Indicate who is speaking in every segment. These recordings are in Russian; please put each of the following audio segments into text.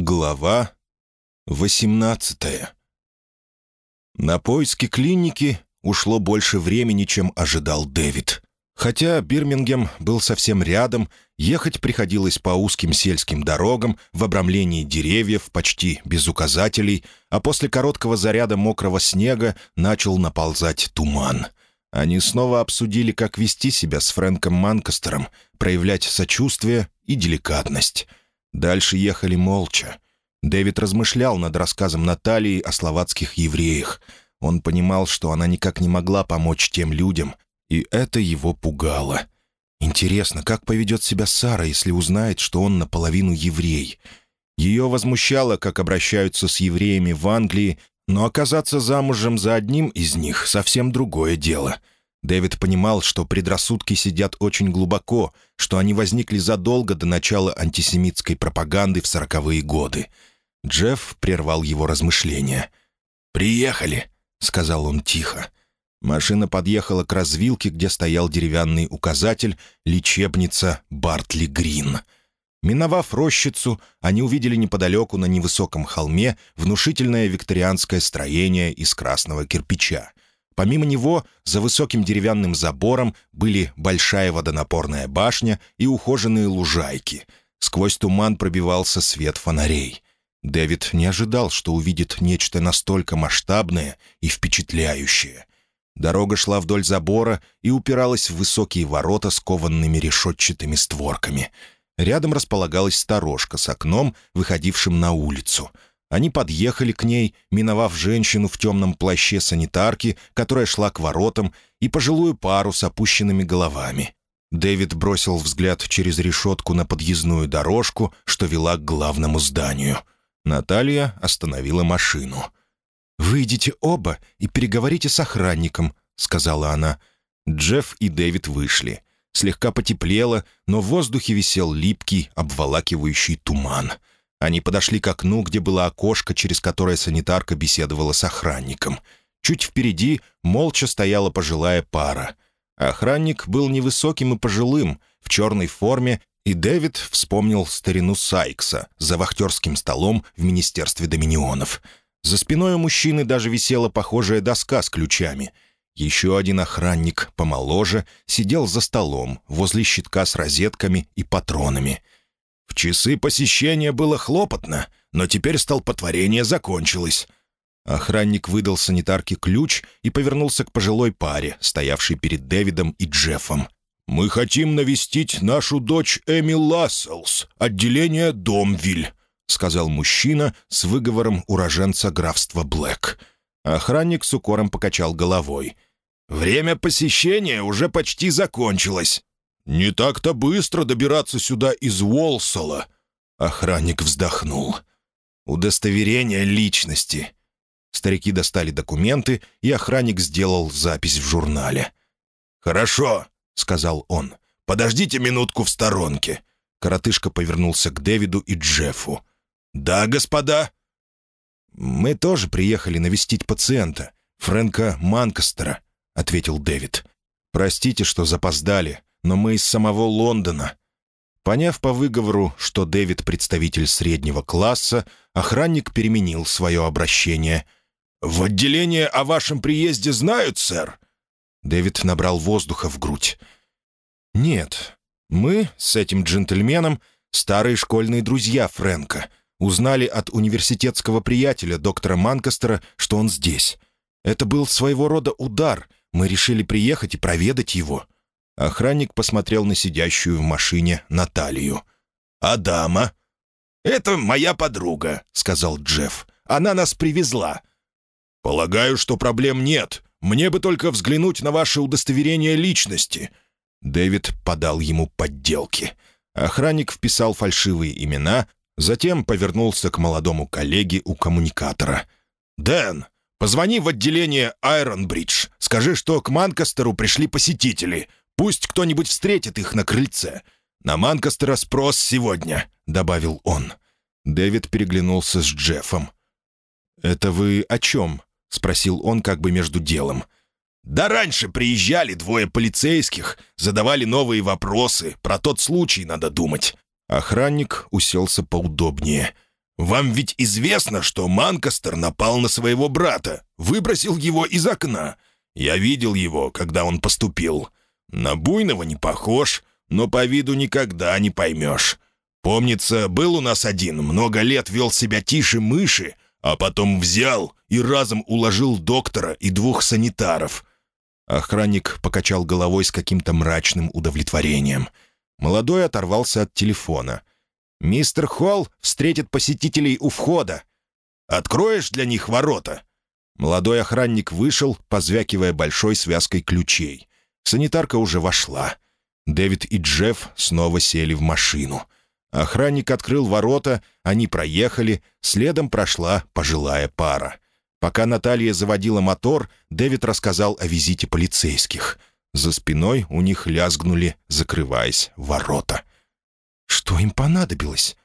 Speaker 1: Глава 18 На поиски клиники ушло больше времени, чем ожидал Дэвид. Хотя Бирмингем был совсем рядом, ехать приходилось по узким сельским дорогам в обрамлении деревьев, почти без указателей, а после короткого заряда мокрого снега начал наползать туман. Они снова обсудили, как вести себя с Фрэнком Манкастером, проявлять сочувствие и деликатность — Дальше ехали молча. Дэвид размышлял над рассказом Натальи о словацких евреях. Он понимал, что она никак не могла помочь тем людям, и это его пугало. Интересно, как поведет себя Сара, если узнает, что он наполовину еврей? Ее возмущало, как обращаются с евреями в Англии, но оказаться замужем за одним из них — совсем другое дело — Дэвид понимал, что предрассудки сидят очень глубоко, что они возникли задолго до начала антисемитской пропаганды в сороковые годы. Джефф прервал его размышления. «Приехали», — сказал он тихо. Машина подъехала к развилке, где стоял деревянный указатель «Лечебница Бартли Грин». Миновав рощицу, они увидели неподалеку на невысоком холме внушительное викторианское строение из красного кирпича. Помимо него, за высоким деревянным забором были большая водонапорная башня и ухоженные лужайки. Сквозь туман пробивался свет фонарей. Дэвид не ожидал, что увидит нечто настолько масштабное и впечатляющее. Дорога шла вдоль забора и упиралась в высокие ворота с кованными решетчатыми створками. Рядом располагалась сторожка с окном, выходившим на улицу — они подъехали к ней, миновав женщину в темном плаще санитарки, которая шла к воротам, и пожилую пару с опущенными головами. Дэвид бросил взгляд через решетку на подъездную дорожку, что вела к главному зданию. Наталья остановила машину. «Выйдите оба и переговорите с охранником», — сказала она. Джефф и Дэвид вышли. Слегка потеплело, но в воздухе висел липкий, обволакивающий туман — они подошли к окну, где было окошко, через которое санитарка беседовала с охранником. Чуть впереди молча стояла пожилая пара. Охранник был невысоким и пожилым, в черной форме, и Дэвид вспомнил старину Сайкса за вахтерским столом в Министерстве Доминионов. За спиной у мужчины даже висела похожая доска с ключами. Еще один охранник, помоложе, сидел за столом, возле щитка с розетками и патронами — в часы посещения было хлопотно, но теперь столпотворение закончилось. Охранник выдал санитарке ключ и повернулся к пожилой паре, стоявшей перед Дэвидом и Джеффом. «Мы хотим навестить нашу дочь Эми Ласселс, отделение Домвиль», — сказал мужчина с выговором уроженца графства Блэк. Охранник с укором покачал головой. «Время посещения уже почти закончилось. «Не так-то быстро добираться сюда из Уолсала», — охранник вздохнул. «Удостоверение личности». Старики достали документы, и охранник сделал запись в журнале. «Хорошо», — сказал он. «Подождите минутку в сторонке». Коротышка повернулся к Дэвиду и Джеффу. «Да, господа?» «Мы тоже приехали навестить пациента, Фрэнка Манкастера», — ответил Дэвид. «Простите, что запоздали но мы из самого Лондона». Поняв по выговору, что Дэвид представитель среднего класса, охранник переменил свое обращение. «В отделение о вашем приезде знают, сэр?» Дэвид набрал воздуха в грудь. «Нет, мы с этим джентльменом старые школьные друзья Фрэнка. Узнали от университетского приятеля доктора Манкастера, что он здесь. Это был своего рода удар. Мы решили приехать и проведать его». Охранник посмотрел на сидящую в машине Наталью. «А дама?» «Это моя подруга», — сказал Джефф. «Она нас привезла». «Полагаю, что проблем нет. Мне бы только взглянуть на ваше удостоверение личности». Дэвид подал ему подделки. Охранник вписал фальшивые имена, затем повернулся к молодому коллеге у коммуникатора. «Дэн, позвони в отделение Айронбридж. Скажи, что к Манкастеру пришли посетители. Пусть кто-нибудь встретит их на крыльце. На Манкастера спрос сегодня», — добавил он. Дэвид переглянулся с Джеффом. «Это вы о чем?» — спросил он как бы между делом. «Да раньше приезжали двое полицейских, задавали новые вопросы. Про тот случай надо думать». Охранник уселся поудобнее. Вам ведь известно, что Манкастер напал на своего брата, выбросил его из окна. Я видел его, когда он поступил. На буйного не похож, но по виду никогда не поймешь. Помнится, был у нас один, много лет вел себя тише мыши, а потом взял и разом уложил доктора и двух санитаров. Охранник покачал головой с каким-то мрачным удовлетворением. Молодой оторвался от телефона. «Мистер Холл встретит посетителей у входа. Откроешь для них ворота?» Молодой охранник вышел, позвякивая большой связкой ключей. Санитарка уже вошла. Дэвид и Джефф снова сели в машину. Охранник открыл ворота, они проехали, следом прошла пожилая пара. Пока Наталья заводила мотор, Дэвид рассказал о визите полицейских. За спиной у них лязгнули, закрываясь, ворота. Что им понадобилось?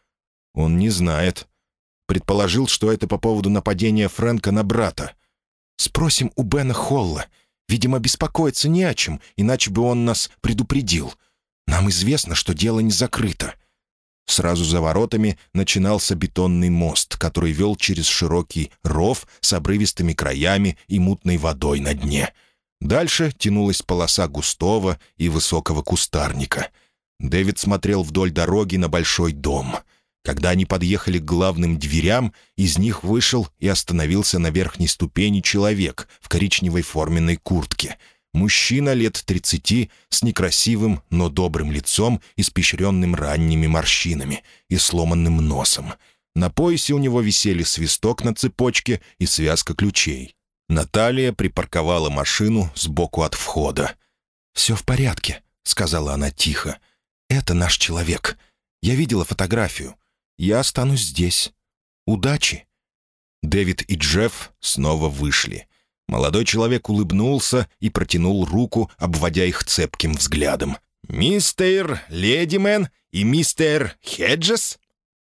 Speaker 1: Он не знает. Предположил, что это по поводу нападения Фрэнка на брата. «Спросим у Бена Холла. Видимо, беспокоиться не о чем, иначе бы он нас предупредил. Нам известно, что дело не закрыто». Сразу за воротами начинался бетонный мост, который вел через широкий ров с обрывистыми краями и мутной водой на дне. Дальше тянулась полоса густого и высокого кустарника. Дэвид смотрел вдоль дороги на большой дом. Когда они подъехали к главным дверям, из них вышел и остановился на верхней ступени человек в коричневой форменной куртке — Мужчина лет тридцати с некрасивым, но добрым лицом, испещренным ранними морщинами и сломанным носом. На поясе у него висели свисток на цепочке и связка ключей. Наталья припарковала машину сбоку от входа. «Все в порядке», — сказала она тихо. «Это наш человек. Я видела фотографию. Я останусь здесь. Удачи». Дэвид и Джефф снова вышли. Молодой человек улыбнулся и протянул руку, обводя их цепким взглядом. «Мистер Ледимен и мистер Хеджес?»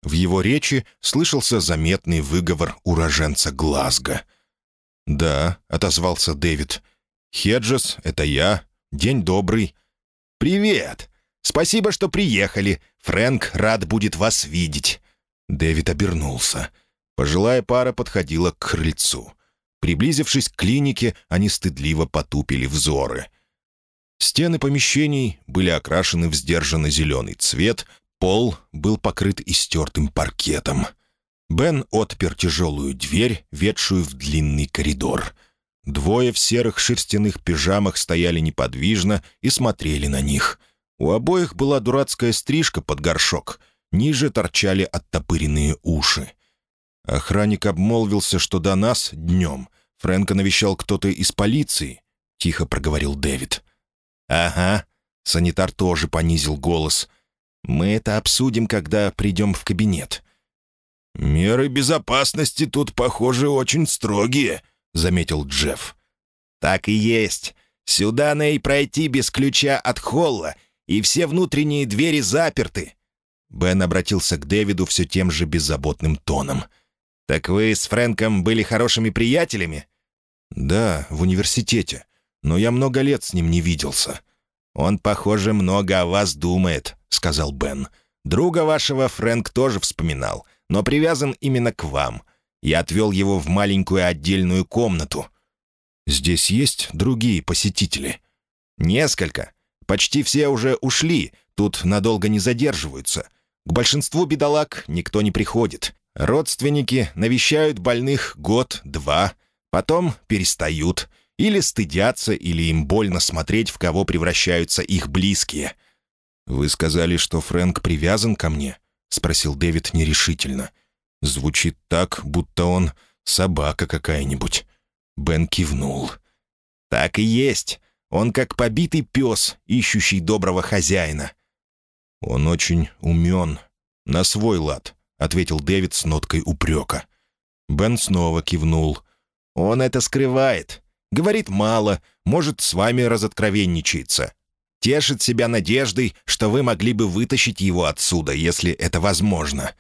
Speaker 1: В его речи слышался заметный выговор уроженца Глазго. «Да», — отозвался Дэвид. «Хеджес — это я. День добрый». «Привет! Спасибо, что приехали. Фрэнк рад будет вас видеть». Дэвид обернулся. Пожилая пара подходила к крыльцу. Приблизившись к клинике, они стыдливо потупили взоры. Стены помещений были окрашены в сдержанно зеленый цвет, пол был покрыт истертым паркетом. Бен отпер тяжелую дверь, ведшую в длинный коридор. Двое в серых шерстяных пижамах стояли неподвижно и смотрели на них. У обоих была дурацкая стрижка под горшок, ниже торчали оттопыренные уши. Охранник обмолвился, что до нас, днем, Фрэнка навещал кто-то из полиции, — тихо проговорил Дэвид. «Ага», — санитар тоже понизил голос. «Мы это обсудим, когда придем в кабинет». «Меры безопасности тут, похоже, очень строгие», — заметил Джефф. «Так и есть. Сюда и пройти без ключа от холла, и все внутренние двери заперты». Бен обратился к Дэвиду все тем же беззаботным тоном — «Так вы с Фрэнком были хорошими приятелями?» «Да, в университете. Но я много лет с ним не виделся». «Он, похоже, много о вас думает», — сказал Бен. «Друга вашего Фрэнк тоже вспоминал, но привязан именно к вам. Я отвел его в маленькую отдельную комнату». «Здесь есть другие посетители?» «Несколько. Почти все уже ушли, тут надолго не задерживаются. К большинству бедолаг никто не приходит. Родственники навещают больных год-два, потом перестают, или стыдятся, или им больно смотреть, в кого превращаются их близкие. «Вы сказали, что Фрэнк привязан ко мне?» — спросил Дэвид нерешительно. «Звучит так, будто он собака какая-нибудь». Бен кивнул. «Так и есть. Он как побитый пес, ищущий доброго хозяина». «Он очень умен, на свой лад», — ответил Дэвид с ноткой упрека. Бен снова кивнул. «Он это скрывает. Говорит мало, может, с вами разоткровенничается. Тешит себя надеждой, что вы могли бы вытащить его отсюда, если это возможно».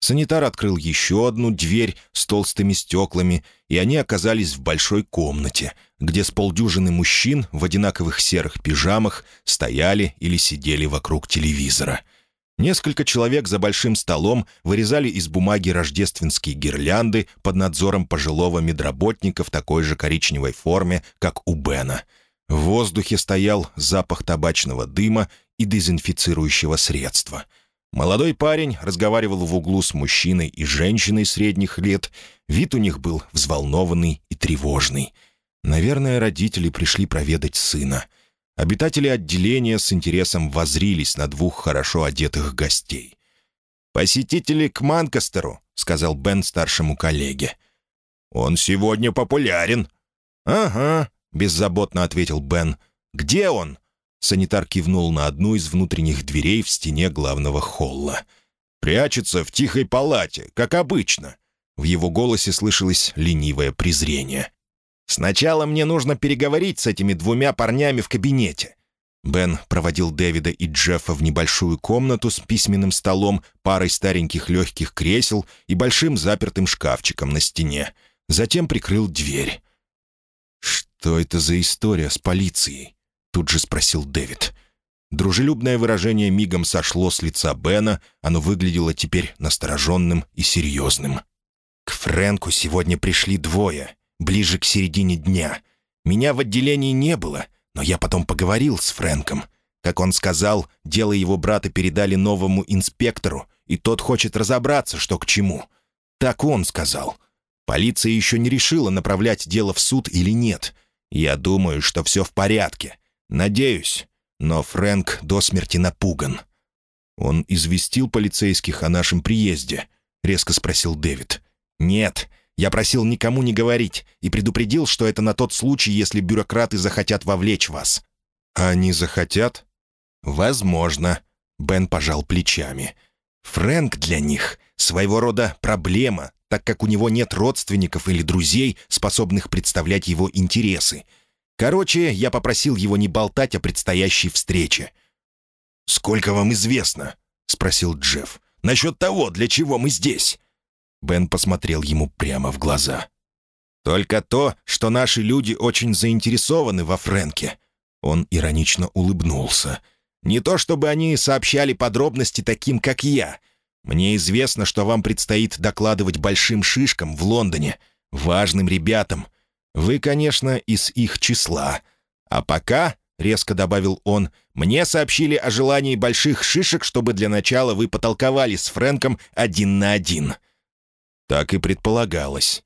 Speaker 1: Санитар открыл еще одну дверь с толстыми стеклами, и они оказались в большой комнате, где с полдюжины мужчин в одинаковых серых пижамах стояли или сидели вокруг телевизора — Несколько человек за большим столом вырезали из бумаги рождественские гирлянды под надзором пожилого медработника в такой же коричневой форме, как у Бена. В воздухе стоял запах табачного дыма и дезинфицирующего средства. Молодой парень разговаривал в углу с мужчиной и женщиной средних лет. Вид у них был взволнованный и тревожный. Наверное, родители пришли проведать сына — Обитатели отделения с интересом возрились на двух хорошо одетых гостей. «Посетители к Манкастеру», — сказал Бен старшему коллеге. «Он сегодня популярен». «Ага», — беззаботно ответил Бен. «Где он?» Санитар кивнул на одну из внутренних дверей в стене главного холла. «Прячется в тихой палате, как обычно». В его голосе слышалось ленивое презрение. Сначала мне нужно переговорить с этими двумя парнями в кабинете». Бен проводил Дэвида и Джеффа в небольшую комнату с письменным столом, парой стареньких легких кресел и большим запертым шкафчиком на стене. Затем прикрыл дверь. «Что это за история с полицией?» — тут же спросил Дэвид. Дружелюбное выражение мигом сошло с лица Бена, оно выглядело теперь настороженным и серьезным. «К Фрэнку сегодня пришли двое ближе к середине дня. Меня в отделении не было, но я потом поговорил с Фрэнком. Как он сказал, дело его брата передали новому инспектору, и тот хочет разобраться, что к чему. Так он сказал. Полиция еще не решила, направлять дело в суд или нет. Я думаю, что все в порядке. Надеюсь. Но Фрэнк до смерти напуган. «Он известил полицейских о нашем приезде?» — резко спросил Дэвид. «Нет, я просил никому не говорить и предупредил, что это на тот случай, если бюрократы захотят вовлечь вас». «А они захотят?» «Возможно», — Бен пожал плечами. «Фрэнк для них — своего рода проблема, так как у него нет родственников или друзей, способных представлять его интересы. Короче, я попросил его не болтать о предстоящей встрече». «Сколько вам известно?» — спросил Джефф. «Насчет того, для чего мы здесь?» Бен посмотрел ему прямо в глаза. «Только то, что наши люди очень заинтересованы во Фрэнке». Он иронично улыбнулся. «Не то чтобы они сообщали подробности таким, как я. Мне известно, что вам предстоит докладывать большим шишкам в Лондоне, важным ребятам. Вы, конечно, из их числа. А пока, — резко добавил он, — мне сообщили о желании больших шишек, чтобы для начала вы потолковали с Фрэнком один на один». Так и предполагалось.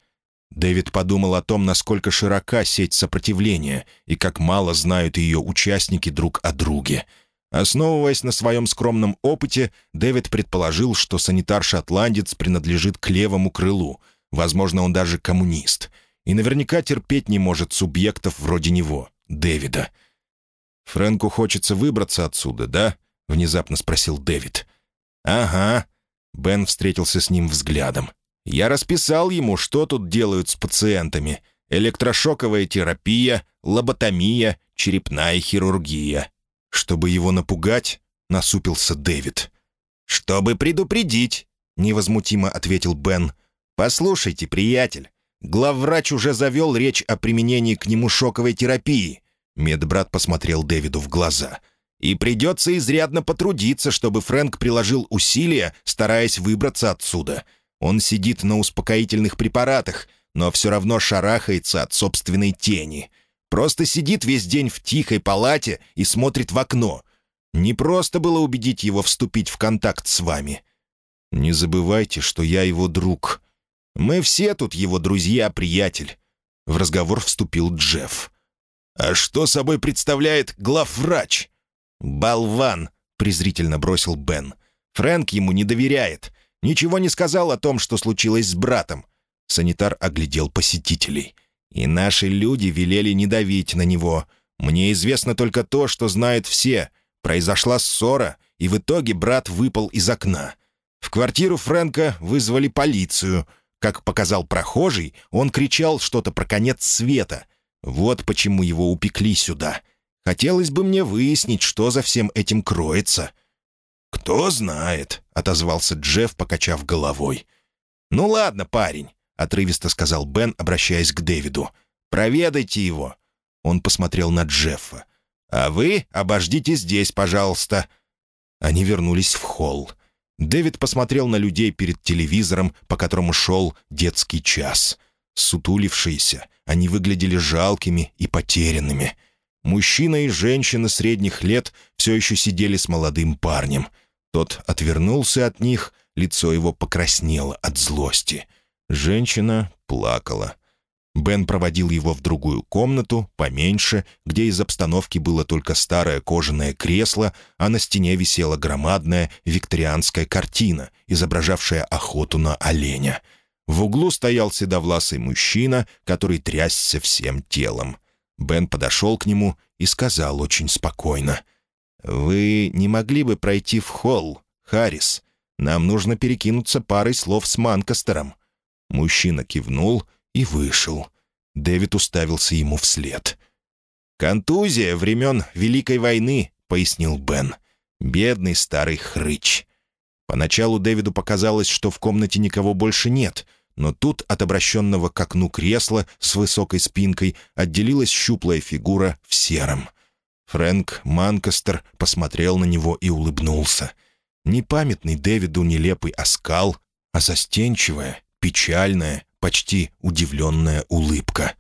Speaker 1: Дэвид подумал о том, насколько широка сеть сопротивления и как мало знают ее участники друг о друге. Основываясь на своем скромном опыте, Дэвид предположил, что санитар-шотландец принадлежит к левому крылу, возможно, он даже коммунист, и наверняка терпеть не может субъектов вроде него, Дэвида. «Фрэнку хочется выбраться отсюда, да?» — внезапно спросил Дэвид. «Ага». Бен встретился с ним взглядом. Я расписал ему, что тут делают с пациентами. Электрошоковая терапия, лоботомия, черепная хирургия. Чтобы его напугать, насупился Дэвид. «Чтобы предупредить», — невозмутимо ответил Бен. «Послушайте, приятель, главврач уже завел речь о применении к нему шоковой терапии». Медбрат посмотрел Дэвиду в глаза. «И придется изрядно потрудиться, чтобы Фрэнк приложил усилия, стараясь выбраться отсюда. Он сидит на успокоительных препаратах, но все равно шарахается от собственной тени. Просто сидит весь день в тихой палате и смотрит в окно. Не просто было убедить его вступить в контакт с вами. Не забывайте, что я его друг. Мы все тут его друзья, приятель. В разговор вступил Джефф. «А что собой представляет главврач?» «Болван», — презрительно бросил Бен. «Фрэнк ему не доверяет. Ничего не сказал о том, что случилось с братом. Санитар оглядел посетителей. И наши люди велели не давить на него. Мне известно только то, что знают все. Произошла ссора, и в итоге брат выпал из окна. В квартиру Фрэнка вызвали полицию. Как показал прохожий, он кричал что-то про конец света. Вот почему его упекли сюда. Хотелось бы мне выяснить, что за всем этим кроется. «Кто знает», — отозвался Джефф, покачав головой. «Ну ладно, парень», — отрывисто сказал Бен, обращаясь к Дэвиду. «Проведайте его». Он посмотрел на Джеффа. «А вы обождите здесь, пожалуйста». Они вернулись в холл. Дэвид посмотрел на людей перед телевизором, по которому шел детский час. Сутулившиеся, они выглядели жалкими и потерянными. Мужчина и женщина средних лет все еще сидели с молодым парнем. Тот отвернулся от них, лицо его покраснело от злости. Женщина плакала. Бен проводил его в другую комнату, поменьше, где из обстановки было только старое кожаное кресло, а на стене висела громадная викторианская картина, изображавшая охоту на оленя. В углу стоял седовласый мужчина, который трясся всем телом. Бен подошел к нему и сказал очень спокойно. «Вы не могли бы пройти в холл, Харрис? Нам нужно перекинуться парой слов с Манкастером». Мужчина кивнул и вышел. Дэвид уставился ему вслед. «Контузия времен Великой войны», — пояснил Бен. «Бедный старый хрыч». Поначалу Дэвиду показалось, что в комнате никого больше нет, но тут от обращенного к окну кресла с высокой спинкой отделилась щуплая фигура в сером. Фрэнк Манкастер посмотрел на него и улыбнулся. Непамятный Дэвиду нелепый оскал, а застенчивая, печальная, почти удивленная улыбка.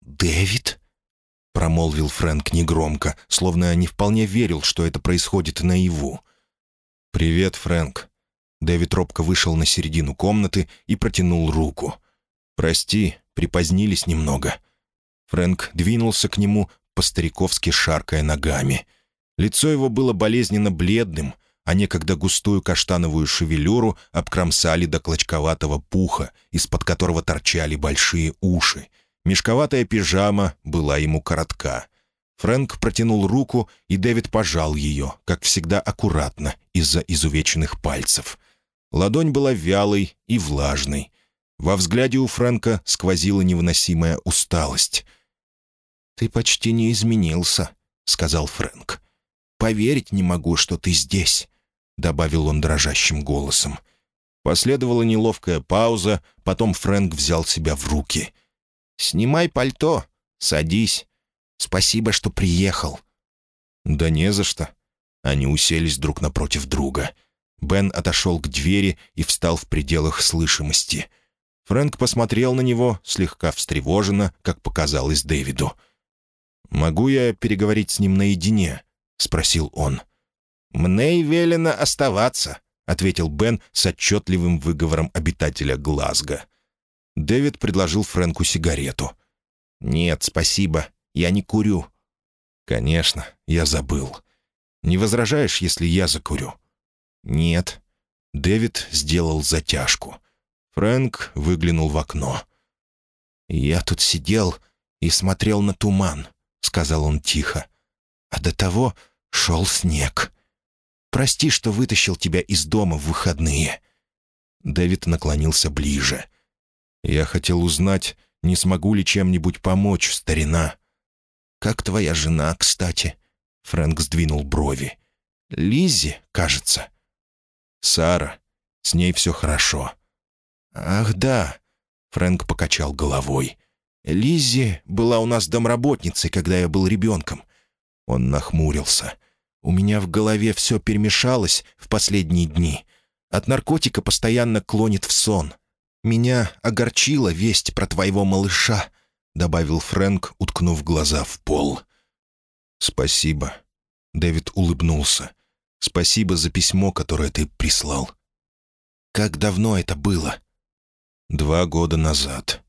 Speaker 1: «Дэвид?» — промолвил Фрэнк негромко, словно не вполне верил, что это происходит наяву. «Привет, Фрэнк». Дэвид робко вышел на середину комнаты и протянул руку. «Прости, припозднились немного». Фрэнк двинулся к нему, по-стариковски шаркая ногами. Лицо его было болезненно бледным, а некогда густую каштановую шевелюру обкромсали до клочковатого пуха, из-под которого торчали большие уши. Мешковатая пижама была ему коротка. Фрэнк протянул руку, и Дэвид пожал ее, как всегда аккуратно, из-за изувеченных пальцев. Ладонь была вялой и влажной. Во взгляде у Фрэнка сквозила невыносимая усталость. «Ты почти не изменился», — сказал Фрэнк. «Поверить не могу, что ты здесь. — добавил он дрожащим голосом. Последовала неловкая пауза, потом Фрэнк взял себя в руки. «Снимай пальто, садись. Спасибо, что приехал». «Да не за что». Они уселись друг напротив друга. Бен отошел к двери и встал в пределах слышимости. Фрэнк посмотрел на него, слегка встревоженно, как показалось Дэвиду. «Могу я переговорить с ним наедине?» — спросил он. «Мне велено оставаться», — ответил Бен с отчетливым выговором обитателя Глазго. Дэвид предложил Фрэнку сигарету. «Нет, спасибо, я не курю». «Конечно, я забыл. Не возражаешь, если я закурю?» «Нет». Дэвид сделал затяжку. Фрэнк выглянул в окно. «Я тут сидел и смотрел на туман», — сказал он тихо. «А до того шел снег». Прости, что вытащил тебя из дома в выходные». Дэвид наклонился ближе. «Я хотел узнать, не смогу ли чем-нибудь помочь, старина». «Как твоя жена, кстати?» Фрэнк сдвинул брови. «Лиззи, кажется». «Сара. С ней все хорошо». «Ах, да», — Фрэнк покачал головой. «Лиззи была у нас домработницей, когда я был ребенком». Он нахмурился. У меня в голове все перемешалось в последние дни. От наркотика постоянно клонит в сон. Меня огорчила весть про твоего малыша», — добавил Фрэнк, уткнув глаза в пол. «Спасибо». Дэвид улыбнулся. «Спасибо за письмо, которое ты прислал». «Как давно это было?» «Два года назад».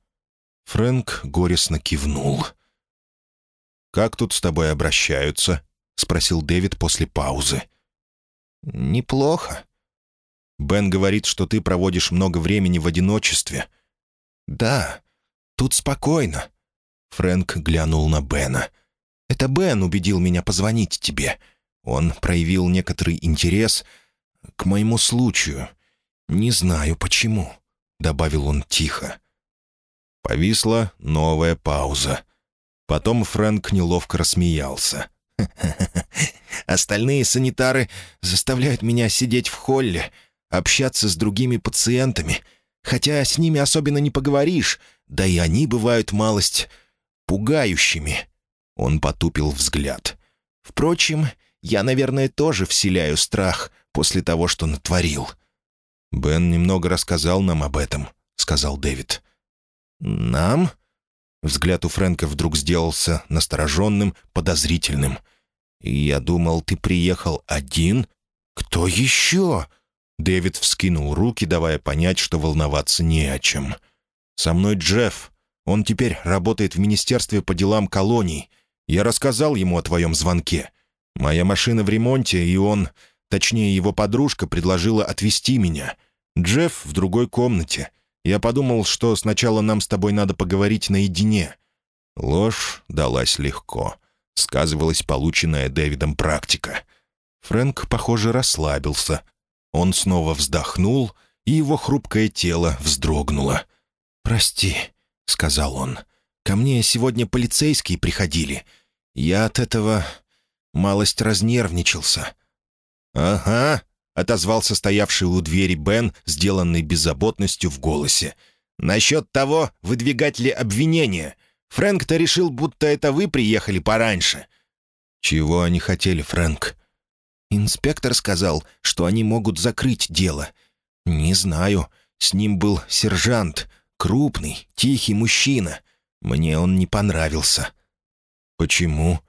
Speaker 1: Фрэнк горестно кивнул. «Как тут с тобой обращаются?» — спросил Дэвид после паузы. «Неплохо». «Бен говорит, что ты проводишь много времени в одиночестве». «Да, тут спокойно». Фрэнк глянул на Бена. «Это Бен убедил меня позвонить тебе. Он проявил некоторый интерес к моему случаю. Не знаю, почему», — добавил он тихо. Повисла новая пауза. Потом Фрэнк неловко рассмеялся. Остальные санитары заставляют меня сидеть в холле, общаться с другими пациентами, хотя с ними особенно не поговоришь, да и они бывают малость пугающими». Он потупил взгляд. «Впрочем,
Speaker 2: Я, наверное, тоже вселяю страх после того, что натворил».
Speaker 1: «Бен немного рассказал нам об этом», — сказал Дэвид.
Speaker 2: «Нам?»
Speaker 1: Взгляд у Фрэнка вдруг сделался настороженным, подозрительным.
Speaker 2: «Я думал, ты приехал один?»
Speaker 1: «Кто еще?» Дэвид вскинул руки, давая понять, что волноваться не о чем. «Со мной Джефф. Он теперь работает в Министерстве по делам колоний. Я рассказал ему о твоем звонке. Моя машина в ремонте, и он, точнее его подружка, предложила отвезти меня. Джефф в другой комнате. Я подумал, что сначала нам с тобой надо поговорить наедине». Ложь далась легко. Сказывалась полученная Дэвидом практика. Фрэнк, похоже, расслабился. Он снова вздохнул, и его хрупкое тело вздрогнуло.
Speaker 2: «Прости», — сказал он. «Ко мне сегодня полицейские приходили. Я от этого малость разнервничался».
Speaker 1: «Ага», — отозвался стоявший у двери Бен, сделанный беззаботностью в голосе. «Насчет того, выдвигать ли обвинения. Фрэнк-то решил, будто это вы приехали пораньше».
Speaker 2: «Чего они хотели, Фрэнк?» «Инспектор сказал, что они могут закрыть дело. Не знаю. С ним был сержант. Крупный, тихий мужчина. Мне он не понравился».
Speaker 1: «Почему?»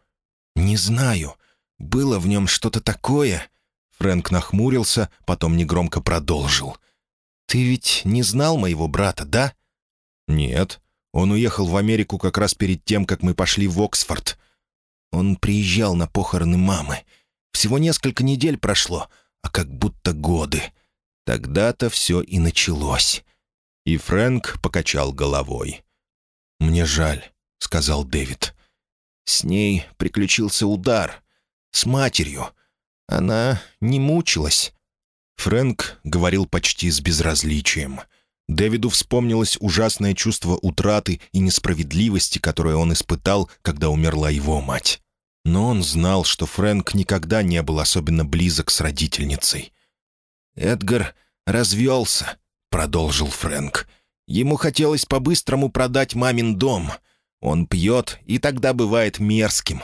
Speaker 2: «Не знаю. Было в нем что-то такое...»
Speaker 1: Фрэнк нахмурился, потом негромко продолжил.
Speaker 2: «Ты ведь не знал моего брата, да?»
Speaker 1: «Нет. Он уехал в Америку как раз перед тем, как мы пошли в Оксфорд».
Speaker 2: «Он приезжал на похороны мамы. Всего несколько недель прошло, а как будто годы. Тогда-то все и началось».
Speaker 1: И Фрэнк покачал головой.
Speaker 2: «Мне жаль», — сказал Дэвид. «С ней приключился удар. С матерью. Она не мучилась».
Speaker 1: Фрэнк говорил почти с безразличием. Дэвиду вспомнилось ужасное чувство утраты и несправедливости, которое он испытал, когда умерла его мать. Но он знал, что Фрэнк никогда не был особенно близок с родительницей.
Speaker 2: «Эдгар развелся», — продолжил Фрэнк. «Ему хотелось по-быстрому продать мамин дом. Он пьет и тогда бывает мерзким.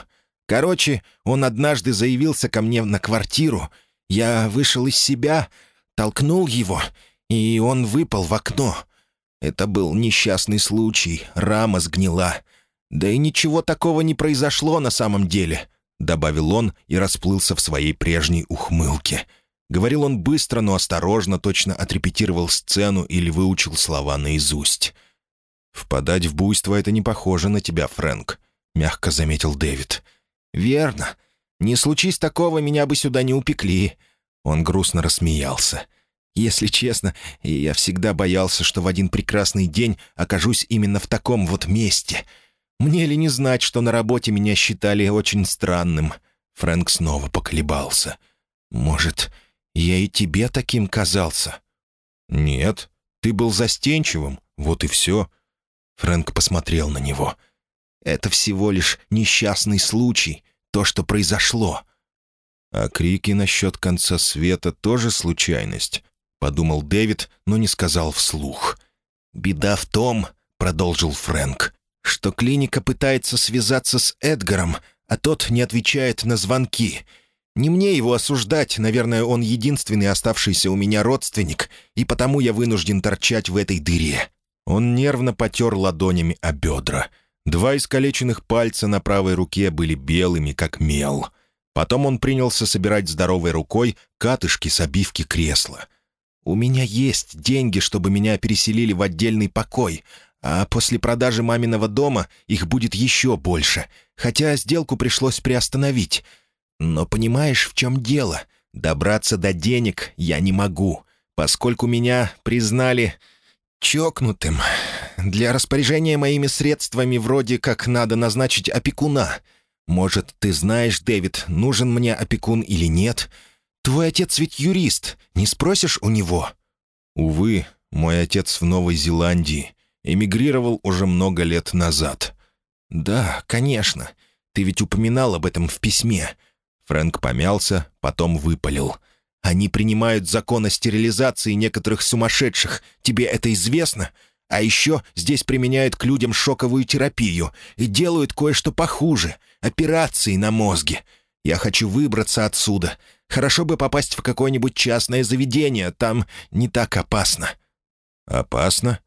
Speaker 2: Короче, он однажды заявился ко мне на квартиру. Я вышел из себя, толкнул его, и он выпал в окно. Это был несчастный случай, рама сгнила. Да и ничего такого не произошло на самом деле», — добавил он и расплылся в своей прежней ухмылке. Говорил он быстро, но осторожно, точно отрепетировал сцену или выучил слова наизусть. «Впадать в буйство — это не похоже на тебя, Фрэнк», — мягко заметил Дэвид. «Верно. Не случись такого, меня бы сюда не упекли». Он грустно рассмеялся. «Если честно, я всегда боялся, что в один прекрасный день окажусь именно в таком вот месте. Мне ли не знать, что на работе меня считали очень странным?» Фрэнк снова поколебался. «Может, я и тебе таким казался?»
Speaker 1: «Нет, ты был застенчивым, вот и все».
Speaker 2: Фрэнк посмотрел на него — это всего лишь несчастный случай, то, что произошло».
Speaker 1: «А крики насчет конца света тоже случайность?» — подумал Дэвид, но не сказал вслух.
Speaker 2: «Беда в том», — продолжил Фрэнк, «что клиника пытается связаться с Эдгаром, а тот не отвечает на звонки. Не мне его осуждать, наверное, он единственный оставшийся у меня родственник, и потому я вынужден торчать в этой дыре».
Speaker 1: Он нервно потер ладонями о бедра — Два искалеченных пальца на правой руке были белыми, как мел. Потом он принялся собирать здоровой рукой катышки с обивки кресла.
Speaker 2: «У меня есть деньги, чтобы меня переселили в отдельный покой, а после продажи маминого дома их будет еще больше, хотя сделку пришлось приостановить. Но понимаешь, в чем дело? Добраться до денег я не могу, поскольку меня признали чокнутым. Для распоряжения моими средствами вроде как надо назначить опекуна. Может, ты знаешь, Дэвид, нужен мне опекун или нет? Твой отец ведь юрист, не спросишь у него?»
Speaker 1: «Увы, мой отец в Новой Зеландии. Эмигрировал уже много лет назад».
Speaker 2: «Да, конечно. Ты ведь упоминал об этом в письме».
Speaker 1: Фрэнк помялся, потом выпалил.
Speaker 2: «Они принимают закон о стерилизации некоторых сумасшедших. Тебе это известно? А еще здесь применяют к людям шоковую терапию и делают кое-что похуже — операции на мозге. Я хочу выбраться отсюда. Хорошо бы попасть в какое-нибудь частное заведение, там не так опасно».
Speaker 1: «Опасно?»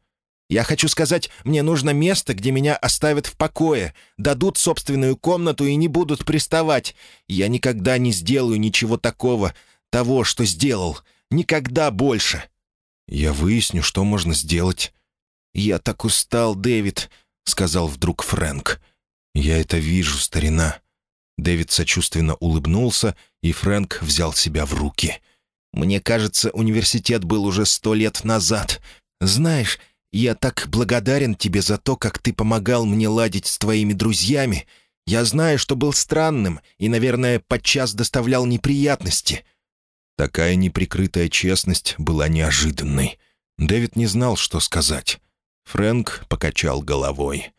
Speaker 2: «Я хочу сказать, мне нужно место, где меня оставят в покое, дадут собственную комнату и не будут приставать. Я никогда не сделаю ничего такого, того, что сделал. Никогда больше».
Speaker 1: «Я выясню, что можно сделать».
Speaker 2: «Я так устал, Дэвид», — сказал вдруг Фрэнк.
Speaker 1: «Я это вижу, старина». Дэвид сочувственно улыбнулся, и Фрэнк взял себя в руки.
Speaker 2: «Мне кажется, университет был уже сто лет назад. Знаешь, я так благодарен тебе за то, как ты помогал мне ладить с твоими друзьями. Я знаю, что был странным и, наверное, подчас доставлял неприятности».
Speaker 1: Такая неприкрытая честность была неожиданной. Дэвид не знал, что сказать. Фрэнк покачал головой.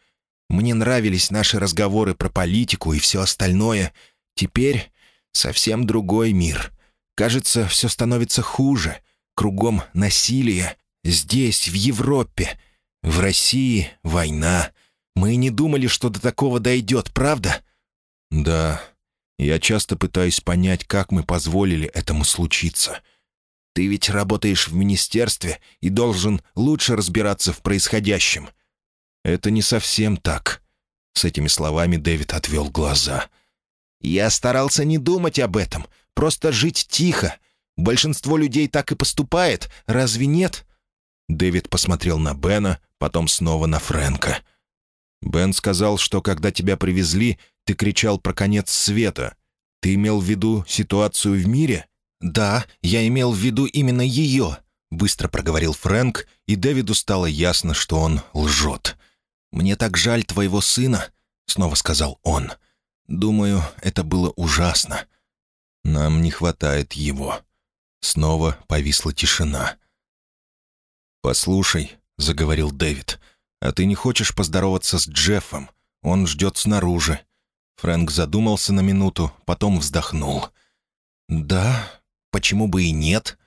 Speaker 2: Мне нравились наши разговоры про политику и все остальное. Теперь совсем другой мир. Кажется, все становится хуже. Кругом насилие. Здесь, в Европе. В России война. Мы не думали, что до такого дойдет, правда?
Speaker 1: Да. Я часто пытаюсь понять, как мы позволили этому случиться.
Speaker 2: Ты ведь работаешь в министерстве и должен лучше разбираться в происходящем.
Speaker 1: «Это не совсем так». С этими словами Дэвид отвел глаза.
Speaker 2: «Я старался не думать об этом, просто жить тихо. Большинство людей так и поступает, разве нет?»
Speaker 1: Дэвид посмотрел на Бена, потом снова на Фрэнка. «Бен сказал, что когда тебя привезли, ты кричал про конец света. Ты имел в виду ситуацию в мире?»
Speaker 2: «Да, я имел в виду именно ее», — быстро проговорил Фрэнк, и Дэвиду стало ясно, что он лжет. «Мне так жаль твоего сына», — снова сказал он. «Думаю, это было ужасно».
Speaker 1: «Нам не хватает его». Снова повисла тишина. «Послушай», — заговорил Дэвид, — «а ты не хочешь поздороваться с Джеффом? Он ждет снаружи». Фрэнк задумался на минуту, потом вздохнул.
Speaker 2: «Да, почему бы и нет?»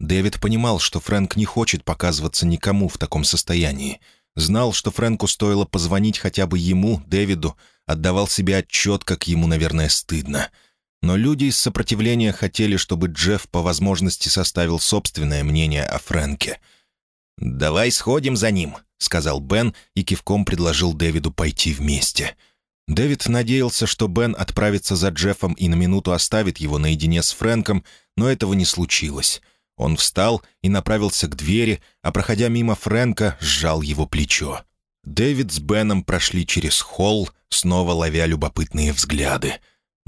Speaker 1: Дэвид понимал, что Фрэнк не хочет показываться никому в таком состоянии. Знал, что Фрэнку стоило позвонить хотя бы ему, Дэвиду, отдавал себе отчет, как ему, наверное, стыдно. Но люди из сопротивления хотели, чтобы Джефф по возможности составил собственное мнение о Фрэнке.
Speaker 2: «Давай сходим за ним», — сказал Бен и кивком предложил Дэвиду пойти вместе.
Speaker 1: Дэвид надеялся, что Бен отправится за Джеффом и на минуту оставит его наедине с Фрэнком, но этого не случилось. Он встал и направился к двери, а, проходя мимо Фрэнка, сжал его плечо. Дэвид с Беном прошли через холл, снова ловя любопытные взгляды.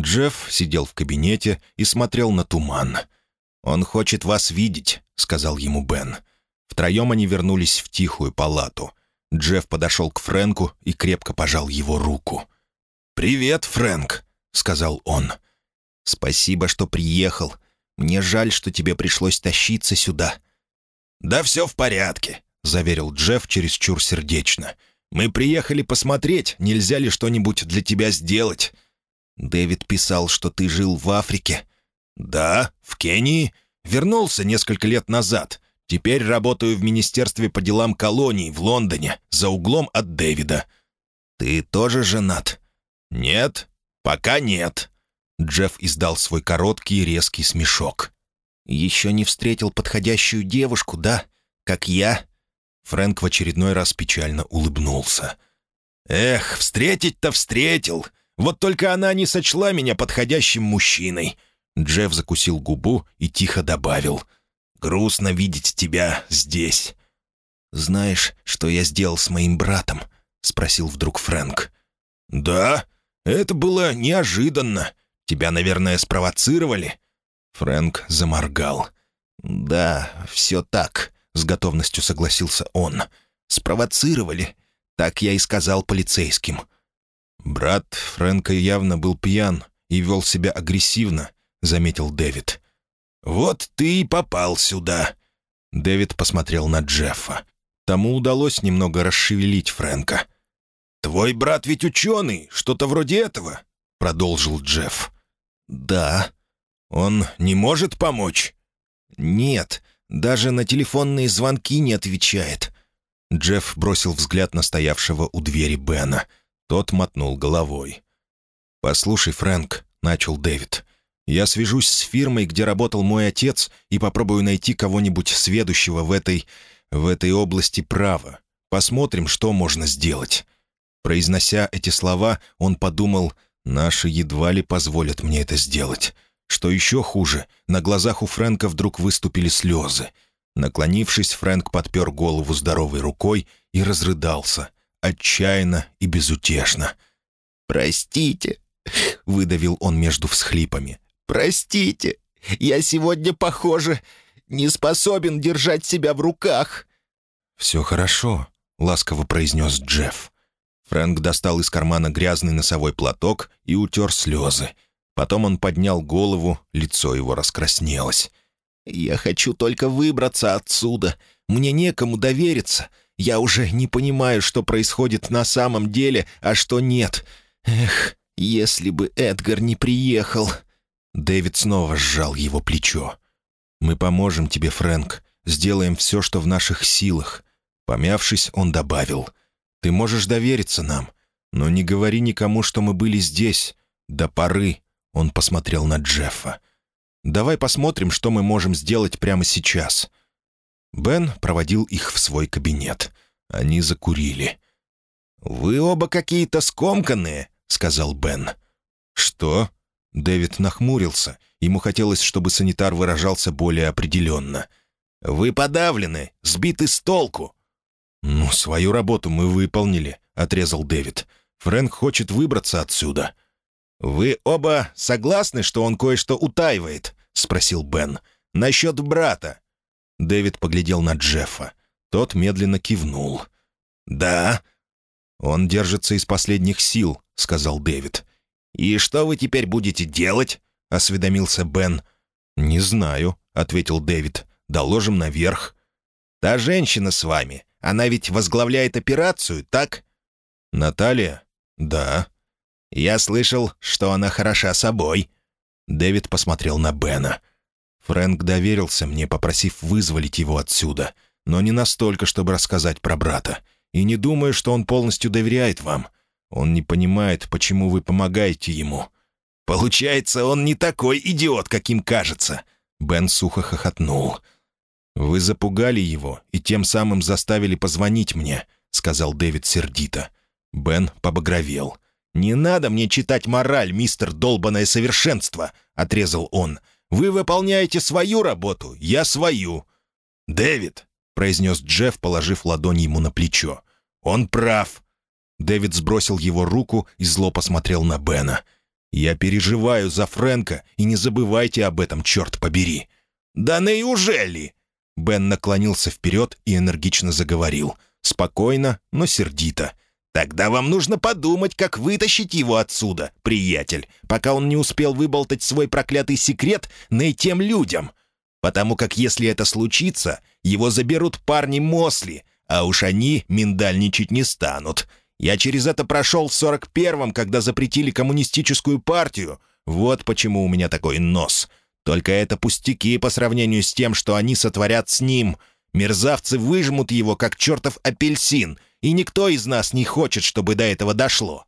Speaker 1: Джефф сидел в кабинете и смотрел на туман. «Он хочет вас видеть», — сказал ему Бен. Втроем они вернулись в тихую палату. Джефф подошел к Фрэнку и крепко пожал его руку. «Привет, Фрэнк», — сказал он.
Speaker 2: «Спасибо, что приехал. Мне жаль, что тебе пришлось тащиться сюда».
Speaker 3: «Да все в порядке», — заверил Джефф чересчур сердечно. «Мы приехали посмотреть, нельзя ли что-нибудь для тебя сделать».
Speaker 2: «Дэвид писал, что ты жил в Африке».
Speaker 3: «Да, в Кении. Вернулся несколько лет назад. Теперь работаю в Министерстве по делам колоний в Лондоне, за углом от Дэвида».
Speaker 2: «Ты тоже женат?»
Speaker 3: «Нет, пока нет».
Speaker 1: Джефф издал свой короткий резкий смешок.
Speaker 2: «Еще не встретил подходящую девушку, да? Как я?»
Speaker 1: Фрэнк в очередной раз печально улыбнулся.
Speaker 3: «Эх, встретить-то встретил. Вот только она не сочла меня подходящим мужчиной».
Speaker 1: Джефф закусил губу и тихо добавил.
Speaker 3: «Грустно видеть тебя здесь».
Speaker 2: «Знаешь, что я сделал с моим братом?» — спросил вдруг Фрэнк.
Speaker 3: «Да, это было неожиданно. Тебя, наверное, спровоцировали?»
Speaker 1: Фрэнк заморгал.
Speaker 2: «Да, все так», — с готовностью согласился он. «Спровоцировали. Так я и сказал полицейским».
Speaker 1: «Брат Фрэнка явно был пьян и вел себя агрессивно», — заметил Дэвид.
Speaker 3: «Вот ты и попал сюда».
Speaker 1: Дэвид посмотрел на Джеффа. Тому удалось немного расшевелить Фрэнка.
Speaker 3: «Твой брат ведь ученый, что-то вроде этого», — продолжил Джефф.
Speaker 2: «Да».
Speaker 3: «Он не может помочь?»
Speaker 2: «Нет, даже на телефонные звонки не отвечает».
Speaker 1: Джефф бросил взгляд на стоявшего у двери Бена. Тот мотнул головой. «Послушай, Фрэнк», — начал Дэвид. «Я свяжусь с фирмой, где работал мой отец, и попробую найти кого-нибудь сведущего в этой... в этой области права. Посмотрим, что можно сделать». Произнося эти слова, он подумал, «Наши едва ли позволят мне это сделать». Что еще хуже, на глазах у Фрэнка вдруг выступили слезы. Наклонившись, Фрэнк подпер голову здоровой рукой и разрыдался, отчаянно и безутешно.
Speaker 2: «Простите», — выдавил он между всхлипами. «Простите, я сегодня, похоже, не способен держать себя в руках».
Speaker 1: «Все хорошо», — ласково произнес Джефф. Фрэнк достал из кармана грязный носовой платок и утер слезы. Потом он поднял голову, лицо его раскраснелось.
Speaker 2: «Я хочу только выбраться отсюда. Мне некому довериться. Я уже не понимаю, что происходит на самом деле, а что нет. Эх, если бы Эдгар не приехал...»
Speaker 1: Дэвид снова сжал его плечо. «Мы поможем тебе, Фрэнк. Сделаем все, что в наших силах». Помявшись, он добавил. «Ты можешь довериться нам, но не говори никому, что мы были здесь. До поры». Он посмотрел на Джеффа. «Давай посмотрим, что мы можем сделать прямо сейчас». Бен проводил их в свой кабинет. Они закурили.
Speaker 2: «Вы оба какие-то скомканные», — сказал Бен.
Speaker 1: «Что?» Дэвид нахмурился. Ему хотелось, чтобы санитар выражался более определенно.
Speaker 2: «Вы подавлены, сбиты с толку».
Speaker 1: «Ну, свою работу мы выполнили», — отрезал Дэвид. «Фрэнк хочет выбраться отсюда».
Speaker 2: «Вы оба согласны, что он кое-что утаивает?» — спросил Бен. «Насчет брата».
Speaker 1: Дэвид поглядел на Джеффа. Тот медленно кивнул.
Speaker 2: «Да».
Speaker 1: «Он держится из последних сил», — сказал Дэвид.
Speaker 2: «И что вы теперь будете делать?» — осведомился Бен.
Speaker 1: «Не знаю», — ответил Дэвид. «Доложим наверх».
Speaker 2: «Та женщина с вами, она ведь возглавляет операцию, так?»
Speaker 1: «Наталья?» «Да».
Speaker 2: «Я слышал, что она хороша собой».
Speaker 1: Дэвид посмотрел на Бена. Фрэнк доверился мне, попросив вызволить его отсюда, но не настолько, чтобы рассказать про брата. И не думаю, что он полностью доверяет вам. Он не понимает, почему вы помогаете ему».
Speaker 2: «Получается, он не такой идиот, каким кажется».
Speaker 1: Бен сухо хохотнул. «Вы запугали его и тем самым заставили позвонить мне», — сказал Дэвид сердито. Бен побагровел.
Speaker 2: «Не надо мне читать мораль, мистер долбанное совершенство», — отрезал он. «Вы выполняете свою работу, я свою».
Speaker 1: «Дэвид», — произнес Джефф, положив ладонь ему на плечо. «Он прав. Дэвид сбросил его руку и зло посмотрел на Бена. «Я переживаю за Фрэнка, и не забывайте об этом, черт побери!»
Speaker 2: «Да неужели?»
Speaker 1: Бен наклонился вперед и энергично заговорил. Спокойно, но сердито.
Speaker 2: «Тогда вам нужно подумать, как вытащить его отсюда, приятель, пока он не успел выболтать свой проклятый секрет на тем людям. Потому как если это случится, его заберут парни Мосли, а уж они миндальничать не станут. Я через это прошел в 41-м, когда запретили коммунистическую партию. Вот почему у меня такой нос. Только это пустяки по сравнению с тем, что они сотворят с ним. Мерзавцы выжмут его, как чертов апельсин, и никто из нас не хочет, чтобы до этого дошло».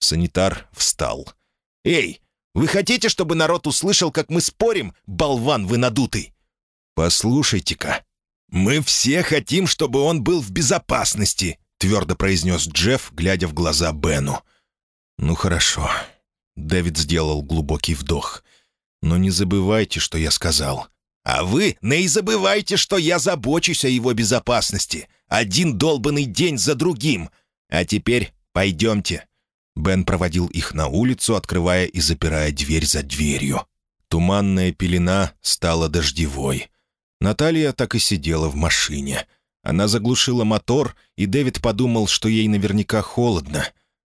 Speaker 1: Санитар встал.
Speaker 2: «Эй, вы хотите, чтобы народ услышал, как мы спорим, болван вы надутый?»
Speaker 1: «Послушайте-ка,
Speaker 2: мы все хотим, чтобы он был в безопасности», — твердо произнес Джефф, глядя в глаза Бену.
Speaker 1: «Ну хорошо». Дэвид сделал глубокий вдох. «Но не забывайте, что я сказал».
Speaker 2: «А вы не забывайте, что я забочусь о его безопасности. Один долбанный день за другим. А теперь пойдемте».
Speaker 1: Бен проводил их на улицу, открывая и запирая дверь за дверью. Туманная пелена стала дождевой. Наталья так и сидела в машине — она заглушила мотор, и Дэвид подумал, что ей наверняка холодно.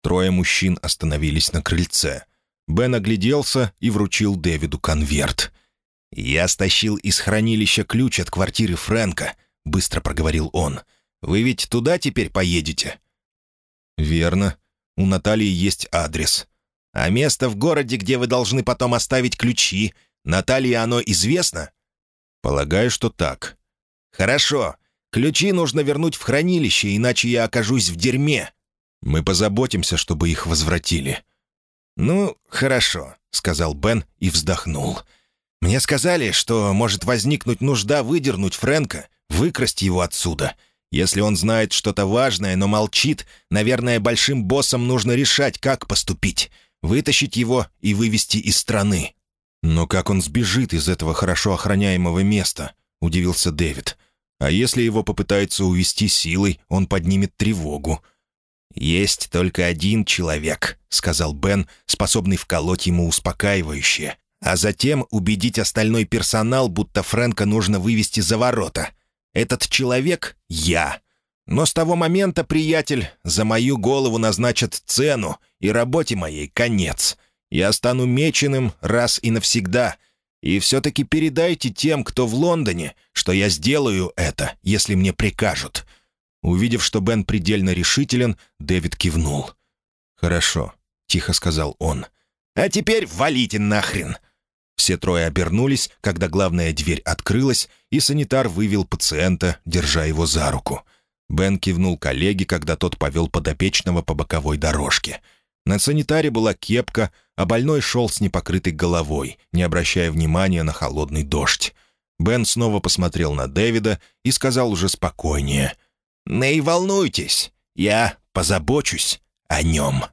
Speaker 1: Трое мужчин остановились на крыльце. Бен огляделся и вручил Дэвиду конверт.
Speaker 2: «Я стащил из хранилища ключ от квартиры Фрэнка», — быстро проговорил он. «Вы ведь туда теперь поедете?»
Speaker 1: «Верно. У Натальи есть адрес.
Speaker 2: А место в городе, где вы должны потом оставить ключи, Наталье оно известно?»
Speaker 1: «Полагаю, что так».
Speaker 2: «Хорошо. Ключи нужно вернуть в хранилище, иначе я окажусь в дерьме».
Speaker 1: «Мы позаботимся, чтобы их возвратили».
Speaker 2: «Ну, хорошо», — сказал Бен и вздохнул. «Мне сказали, что может возникнуть нужда выдернуть Фрэнка, выкрасть его отсюда. Если он знает что-то важное, но молчит, наверное, большим боссам нужно решать, как поступить. Вытащить его и вывести из страны».
Speaker 1: «Но как он сбежит из этого хорошо охраняемого места?» — удивился Дэвид. «А если его попытаются увести силой, он поднимет тревогу».
Speaker 2: «Есть только один человек», — сказал Бен, способный вколоть ему успокаивающее, а затем убедить остальной персонал, будто Фрэнка нужно вывести за ворота. «Этот человек — я. Но с того момента, приятель, за мою голову назначат цену, и работе моей конец. Я стану меченым раз и навсегда. И все-таки передайте тем, кто в Лондоне, что я сделаю это, если мне прикажут».
Speaker 1: Увидев, что Бен предельно решителен, Дэвид кивнул. «Хорошо», — тихо сказал он.
Speaker 2: «А теперь валите нахрен!»
Speaker 1: Все трое обернулись, когда главная дверь открылась, и санитар вывел пациента, держа его за руку. Бен кивнул коллеге, когда тот повел подопечного по боковой дорожке. На санитаре была кепка, а больной шел с непокрытой головой, не обращая внимания на холодный дождь. Бен снова посмотрел на Дэвида и сказал уже спокойнее.
Speaker 2: «Не волнуйтесь, я позабочусь о нем».